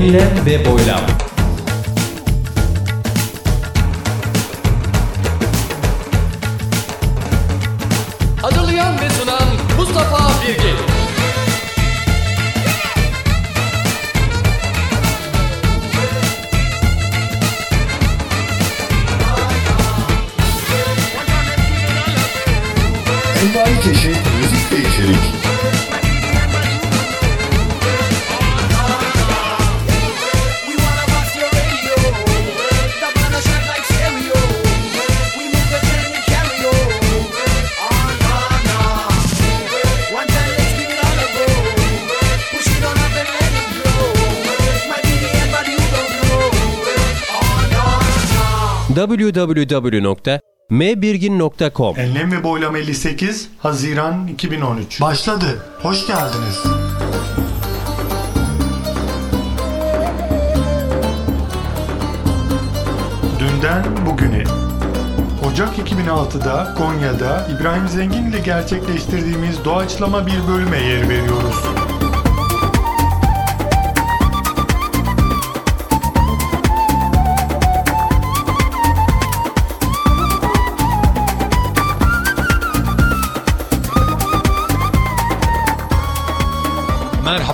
Enlem ve boylam. Hazırlayan ve sunan Mustafa Birgin. Envai çeşit müzik ve içerik. www.mbirgin.com Enlem ve Boylam 58 Haziran 2013 Başladı. Hoş geldiniz. Dünden bugüne Ocak 2006'da Konya'da İbrahim Zengin ile gerçekleştirdiğimiz doğaçlama bir bölüme yer veriyoruz.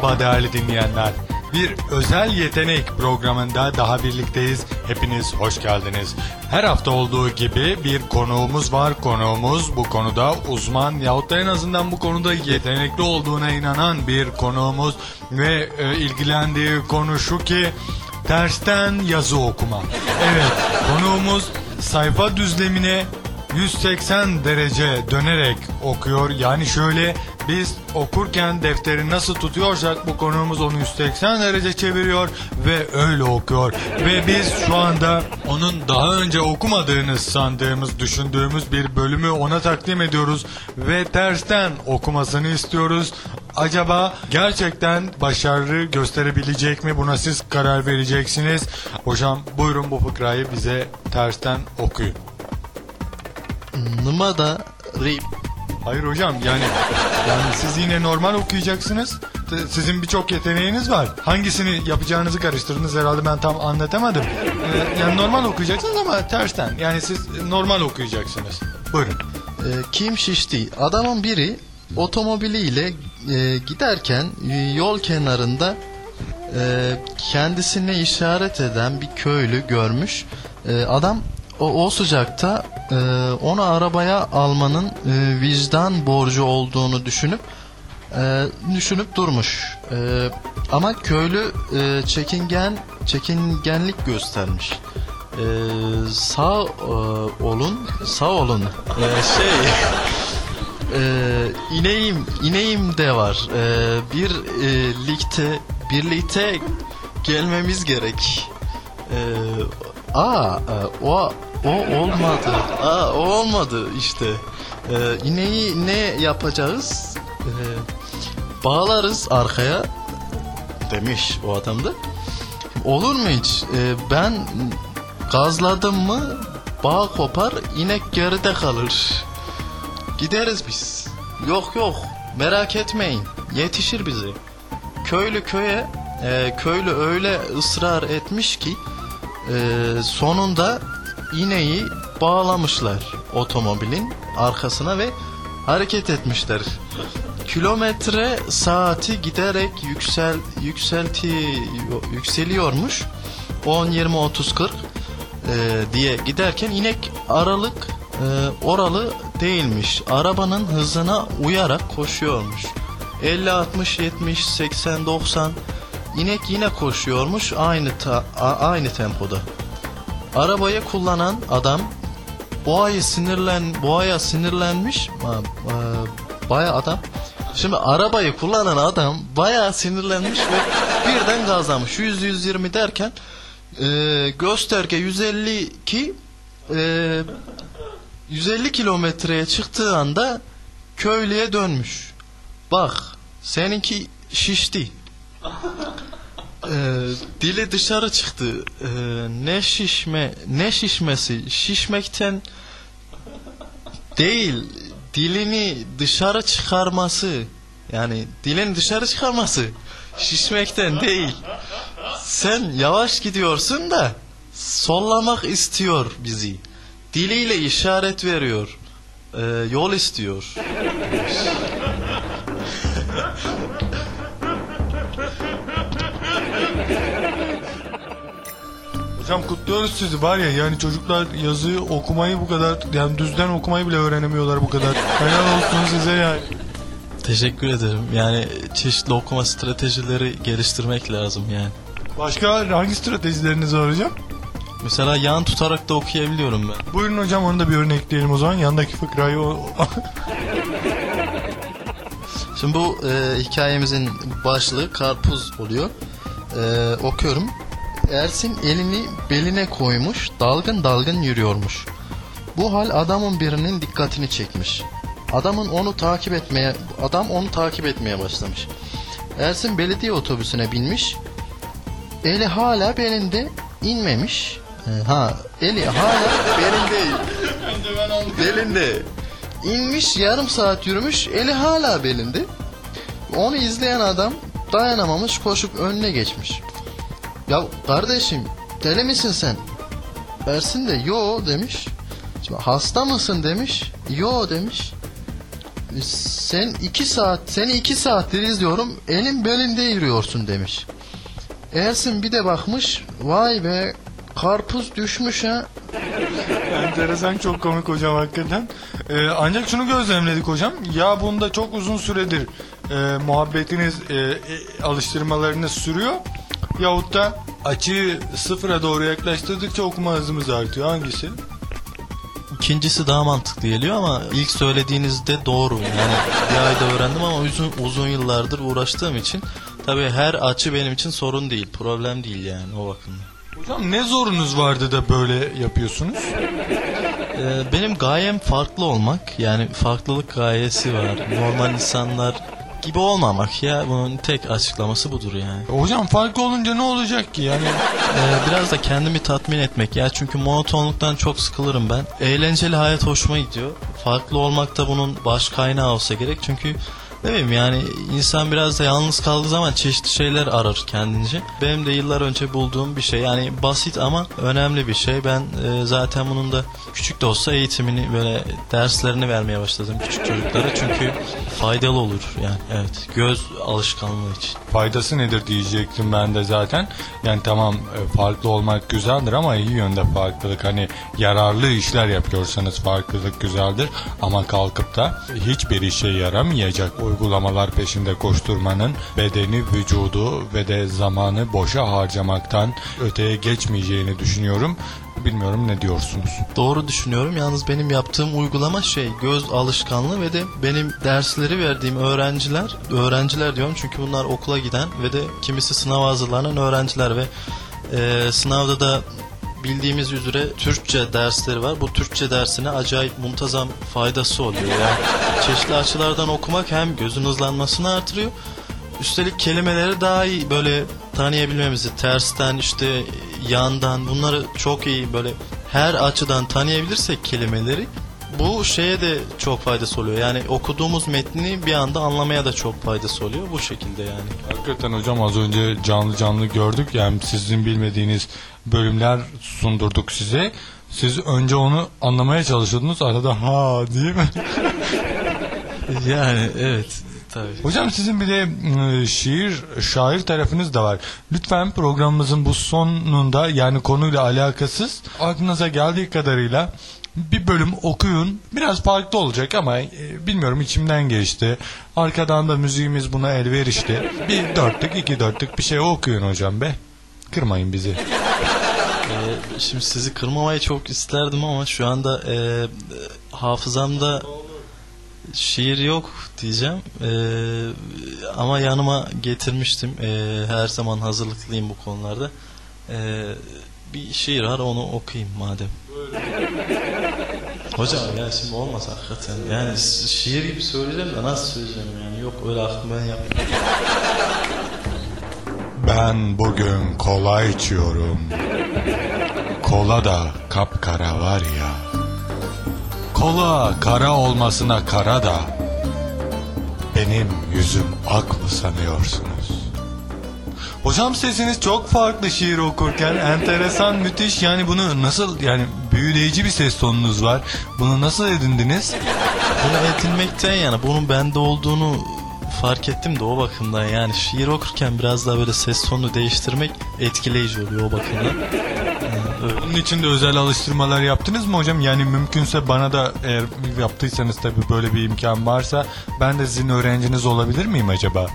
Merhaba değerli dinleyenler. Bir özel yetenek programında daha birlikteyiz. Hepiniz hoş geldiniz. Her hafta olduğu gibi bir konuğumuz var. Konuğumuz bu konuda uzman yahut da en azından bu konuda yetenekli olduğuna inanan bir konuğumuz ve e, ilgilendiği konu şu ki tersten yazı okuma. Evet konuğumuz sayfa düzlemine 180 derece dönerek okuyor. Yani şöyle biz okurken defteri nasıl tutuyorsak bu konuğumuz onu 180 derece çeviriyor ve öyle okuyor. Ve biz şu anda onun daha önce okumadığını sandığımız, düşündüğümüz bir bölümü ona takdim ediyoruz ve tersten okumasını istiyoruz. Acaba gerçekten başarı gösterebilecek mi? Buna siz karar vereceksiniz. Hocam buyurun bu fıkrayı bize tersten okuyun. Numada rip. Hayır hocam yani yani siz yine normal okuyacaksınız. Sizin birçok yeteneğiniz var. Hangisini yapacağınızı karıştırdınız herhalde ben tam anlatamadım. Ee, yani normal okuyacaksınız ama tersten. Yani siz normal okuyacaksınız. Buyurun. Ee, kim şişti? Adamın biri otomobiliyle e, giderken e, yol kenarında e, kendisine işaret eden bir köylü görmüş. E, adam o, o sıcakta e, onu arabaya almanın e, vicdan borcu olduğunu düşünüp e, düşünüp durmuş. E, ama köylü e, çekingen çekingenlik göstermiş. E, sağ e, olun, sağ olun. E, şey e, ineğim ineğim de var. E, bir e, ligte birlikte gelmemiz gerek. E, aa e, o o olmadı. Aa o olmadı işte. E, ineği ne yapacağız? E, bağlarız arkaya demiş o adam da. Olur mu hiç? E, ben gazladım mı bağ kopar inek geride kalır. Gideriz biz. Yok yok merak etmeyin yetişir bize. Köylü köye e, köylü öyle ısrar etmiş ki e, sonunda ineği bağlamışlar otomobilin arkasına ve hareket etmişler. Kilometre saati giderek yüksel yükselti yükseliyormuş. 10 20 30 40 e, diye giderken inek aralık e, oralı değilmiş. Arabanın hızına uyarak koşuyormuş. 50 60 70 80 90 inek yine koşuyormuş aynı ta, a- aynı tempoda. Arabayı kullanan adam boğayı sinirlen boğaya sinirlenmiş. E, Baya adam. Şimdi arabayı kullanan adam bayağı sinirlenmiş ve birden gazlamış. 100 120 derken e, gösterge 152 e, 150 kilometreye çıktığı anda köylüye dönmüş. Bak seninki şişti. Ee, dili dışarı çıktı. Ee, ne şişme, ne şişmesi? Şişmekten değil, dilini dışarı çıkarması. Yani dilini dışarı çıkarması. Şişmekten değil. Sen yavaş gidiyorsun da sollamak istiyor bizi. Diliyle işaret veriyor. Ee, yol istiyor. Hocam kutluyoruz sizi var ya yani çocuklar yazıyı okumayı bu kadar yani düzden okumayı bile öğrenemiyorlar bu kadar. Helal olsun size yani. Teşekkür ederim. Yani çeşitli okuma stratejileri geliştirmek lazım yani. Başka hangi stratejileriniz var hocam? Mesela yan tutarak da okuyabiliyorum ben. Buyurun hocam onu da bir örnekleyelim o zaman. Yandaki fıkrayı o... Şimdi bu e, hikayemizin başlığı karpuz oluyor. E, okuyorum. Ersin elini beline koymuş, dalgın dalgın yürüyormuş. Bu hal adamın birinin dikkatini çekmiş. Adamın onu takip etmeye, adam onu takip etmeye başlamış. Ersin belediye otobüsüne binmiş. Eli hala belinde inmemiş. E, ha, eli hala belinde. belinde. İnmiş yarım saat yürümüş eli hala belinde. Onu izleyen adam dayanamamış koşup önüne geçmiş. Ya kardeşim deli misin sen? Ersin de yo demiş. Şimdi hasta mısın demiş. Yo demiş. Sen iki saat, seni iki saattir izliyorum. Elin belinde yürüyorsun demiş. Ersin bir de bakmış. Vay be karpuz düşmüş ha. Enteresan çok komik hocam hakikaten. Ee, ancak şunu gözlemledik hocam. Ya bunda çok uzun süredir e, muhabbetiniz, e, e, alıştırmalarınız sürüyor. Yahut da açıyı sıfıra doğru yaklaştırdıkça okuma hızımız artıyor. Hangisi? İkincisi daha mantıklı geliyor ama ilk söylediğinizde doğru. Yani bir ayda öğrendim ama uzun, uzun yıllardır uğraştığım için tabii her açı benim için sorun değil, problem değil yani o bakımdan. Hocam ne zorunuz vardı da böyle yapıyorsunuz? Ee, benim gayem farklı olmak. Yani farklılık gayesi var. Normal insanlar gibi olmamak ya. Bunun tek açıklaması budur yani. Hocam farklı olunca ne olacak ki? Yani Ee, biraz da kendimi tatmin etmek ya. Çünkü monotonluktan çok sıkılırım ben. Eğlenceli hayat hoşuma gidiyor. Farklı olmak da bunun baş kaynağı olsa gerek. Çünkü ne bileyim yani insan biraz da yalnız kaldığı zaman çeşitli şeyler arar kendince. Benim de yıllar önce bulduğum bir şey. Yani basit ama önemli bir şey. Ben e, zaten bunun da küçük de olsa eğitimini böyle derslerini vermeye başladım küçük çocuklara. Çünkü faydalı olur yani evet. Göz alışkanlığı için. faydası nedir diyecektim ben de zaten. Yani tamam e, farklı olmak güzeldir ama iyi yönde farklılık. Hani yararlı işler yapıyorsanız farklılık güzeldir. Ama kalkıp da hiçbir işe yaramayacak uygulamalar peşinde koşturmanın bedeni, vücudu ve de zamanı boşa harcamaktan öteye geçmeyeceğini düşünüyorum. Bilmiyorum ne diyorsunuz? Doğru düşünüyorum. Yalnız benim yaptığım uygulama şey göz alışkanlığı ve de benim dersleri verdiğim öğrenciler, öğrenciler diyorum çünkü bunlar okula giden ve de kimisi sınav hazırlanan öğrenciler ve e, sınavda da bildiğimiz üzere Türkçe dersleri var. Bu Türkçe dersine acayip muntazam faydası oluyor. Yani çeşitli açılardan okumak hem gözün hızlanmasını artırıyor. Üstelik kelimeleri daha iyi böyle tanıyabilmemizi, tersten işte yandan bunları çok iyi böyle her açıdan tanıyabilirsek kelimeleri bu şeye de çok faydası oluyor. Yani okuduğumuz metni bir anda anlamaya da çok faydası oluyor bu şekilde yani. Hakikaten hocam az önce canlı canlı gördük. Yani sizin bilmediğiniz bölümler sundurduk size. Siz önce onu anlamaya çalışıyordunuz. Arada ha değil mi? Yani evet tabii. Hocam sizin bir de e, şiir, şair tarafınız da var. Lütfen programımızın bu sonunda yani konuyla alakasız aklınıza geldiği kadarıyla bir bölüm okuyun. Biraz farklı olacak ama e, bilmiyorum içimden geçti. Arkadan da müziğimiz buna elverişli. Bir dörtlük, iki dörtlük bir şey okuyun hocam be. Kırmayın bizi. Ee, şimdi sizi kırmamayı çok isterdim ama şu anda e, hafızamda şiir yok diyeceğim. E, ama yanıma getirmiştim. E, her zaman hazırlıklıyım bu konularda. E, bir şiir var onu okuyayım madem. Hocam ya şimdi olmaz hakikaten. Yani şiir gibi söyleyeceğim de nasıl söyleyeceğim yani. Yok öyle aklımdan yapmıyorum. Ben bugün kola içiyorum. Kola da kapkara var ya. Kola kara olmasına kara da benim yüzüm ak mı sanıyorsunuz? Hocam sesiniz çok farklı şiir okurken. Enteresan, müthiş. Yani bunu nasıl yani büyüleyici bir ses tonunuz var. Bunu nasıl edindiniz? Bunu edinmekten yana bunun bende olduğunu fark ettim de o bakımdan yani şiir okurken biraz daha böyle ses tonunu değiştirmek etkileyici oluyor o bakımdan. Ee. Bunun için de özel alıştırmalar yaptınız mı hocam? Yani mümkünse bana da eğer yaptıysanız tabii böyle bir imkan varsa ben de sizin öğrenciniz olabilir miyim acaba?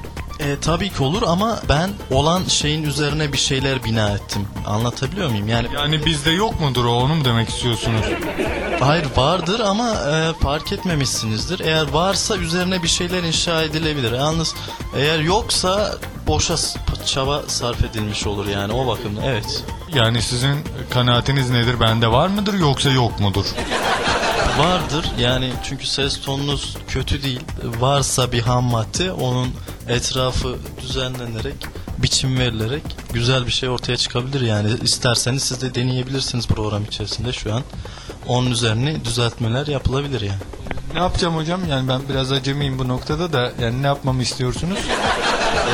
E, tabii ki olur ama ben olan şeyin üzerine bir şeyler bina ettim. Anlatabiliyor muyum? Yani Yani bizde yok mudur o onu mu demek istiyorsunuz? hayır vardır ama e, fark etmemişsinizdir. Eğer varsa üzerine bir şeyler inşa edilebilir. Yalnız eğer yoksa boşa s- çaba sarf edilmiş olur yani o bakımdan. Evet. Yani sizin kanaatiniz nedir? Bende var mıdır yoksa yok mudur? Vardır yani çünkü ses tonunuz kötü değil. Varsa bir ham madde onun etrafı düzenlenerek biçim verilerek güzel bir şey ortaya çıkabilir yani isterseniz siz de deneyebilirsiniz program içerisinde şu an onun üzerine düzeltmeler yapılabilir yani. Ne yapacağım hocam? Yani ben biraz acemiyim bu noktada da yani ne yapmamı istiyorsunuz?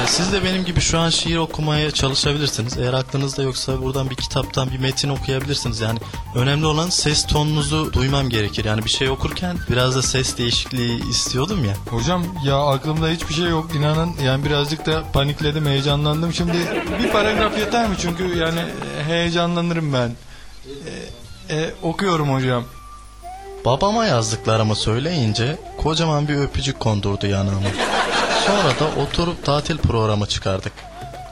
Siz de benim gibi şu an şiir okumaya çalışabilirsiniz. Eğer aklınızda yoksa buradan bir kitaptan bir metin okuyabilirsiniz. Yani önemli olan ses tonunuzu duymam gerekir. Yani bir şey okurken biraz da ses değişikliği istiyordum ya. Hocam ya aklımda hiçbir şey yok inanın yani birazcık da panikledim heyecanlandım şimdi bir paragraf yeter mi çünkü yani heyecanlanırım ben e, e, okuyorum hocam Babama yazdıklarımı söyleyince kocaman bir öpücük kondurdu yanağıma. Sonra da oturup tatil programı çıkardık.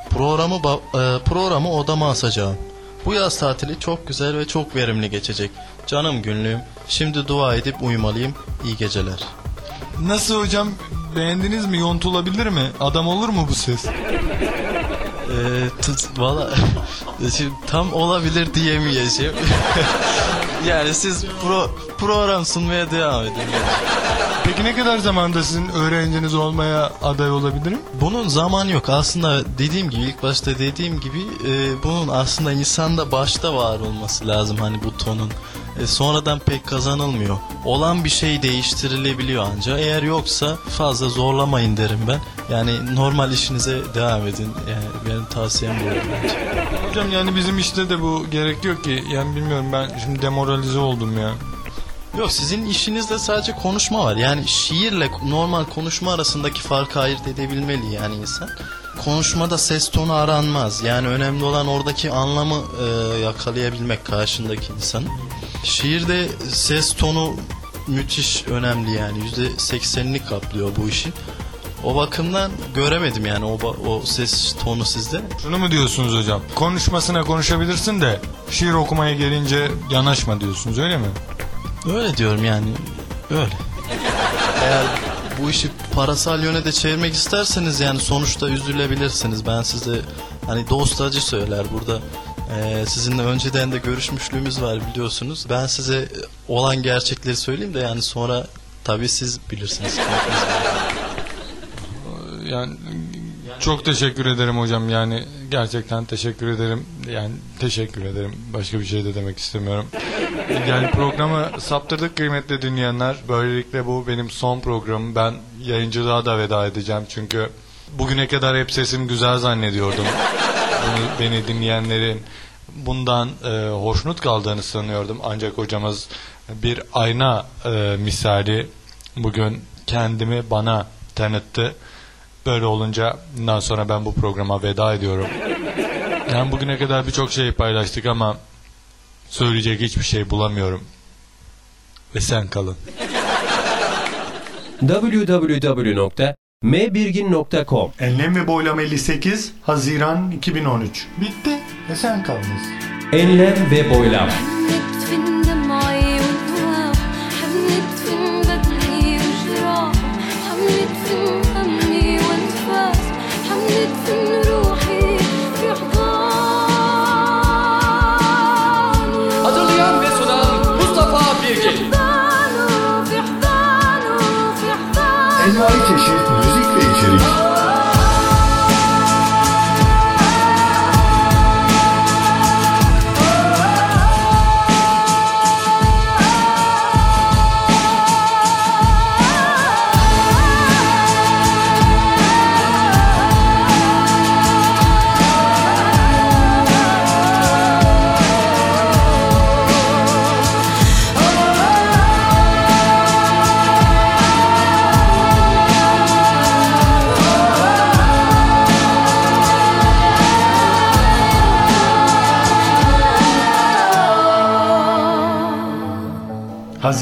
Programı e, programı odama asacağım. Bu yaz tatili çok güzel ve çok verimli geçecek. Canım günlüğüm. Şimdi dua edip uyumalıyım. İyi geceler. nasıl hocam beğendiniz mi yontulabilir mi adam olur mu bu ses Ee, valla şimdi tam olabilir diyemeyeceğim. yani siz pro, program sunmaya devam edin. Peki ne kadar zamanda sizin öğrenciniz olmaya aday olabilirim Bunun zamanı yok. Aslında dediğim gibi ilk başta dediğim gibi e, bunun aslında insanda başta var olması lazım hani bu tonun. E, sonradan pek kazanılmıyor. Olan bir şey değiştirilebiliyor ancak. Eğer yoksa fazla zorlamayın derim ben. Yani normal işinize devam edin. Yani benim tavsiyem bu. bence. hocam yani bizim işte de bu gerek yok ki yani bilmiyorum ben şimdi demoralize oldum ya Yok sizin işinizde sadece konuşma var. Yani şiirle normal konuşma arasındaki farkı ayırt edebilmeli yani insan. Konuşmada ses tonu aranmaz. Yani önemli olan oradaki anlamı e, yakalayabilmek karşındaki insanın. Şiirde ses tonu müthiş önemli yani. Yüzde seksenini kaplıyor bu işin. O bakımdan göremedim yani o, o ses tonu sizde. Şunu mu diyorsunuz hocam? Konuşmasına konuşabilirsin de şiir okumaya gelince yanaşma diyorsunuz öyle mi? Öyle diyorum yani. Öyle. Eğer bu işi parasal yöne de çevirmek isterseniz yani sonuçta üzülebilirsiniz. Ben size hani dost acı söyler burada. Ee, sizinle önceden de görüşmüşlüğümüz var biliyorsunuz. Ben size olan gerçekleri söyleyeyim de yani sonra tabii siz bilirsiniz. Yani çok teşekkür ederim hocam. Yani gerçekten teşekkür ederim. Yani teşekkür ederim. Başka bir şey de demek istemiyorum. Yani programı saptırdık kıymetli dinleyenler. Böylelikle bu benim son programım. Ben yayıncılığa da veda edeceğim çünkü bugüne kadar hep sesim güzel zannediyordum. Bunu, beni dinleyenlerin bundan e, hoşnut kaldığını sanıyordum. Ancak hocamız bir ayna e, misali bugün kendimi bana tanıttı Böyle olunca bundan sonra ben bu programa veda ediyorum. Yani bugüne kadar birçok şey paylaştık ama söyleyecek hiçbir şey bulamıyorum. Ve sen kalın. www.mbirgin.com Enlem ve Boylam 58 Haziran 2013 Bitti. Ve sen kalınız. Enlem ve boylam.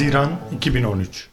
Haziran 2013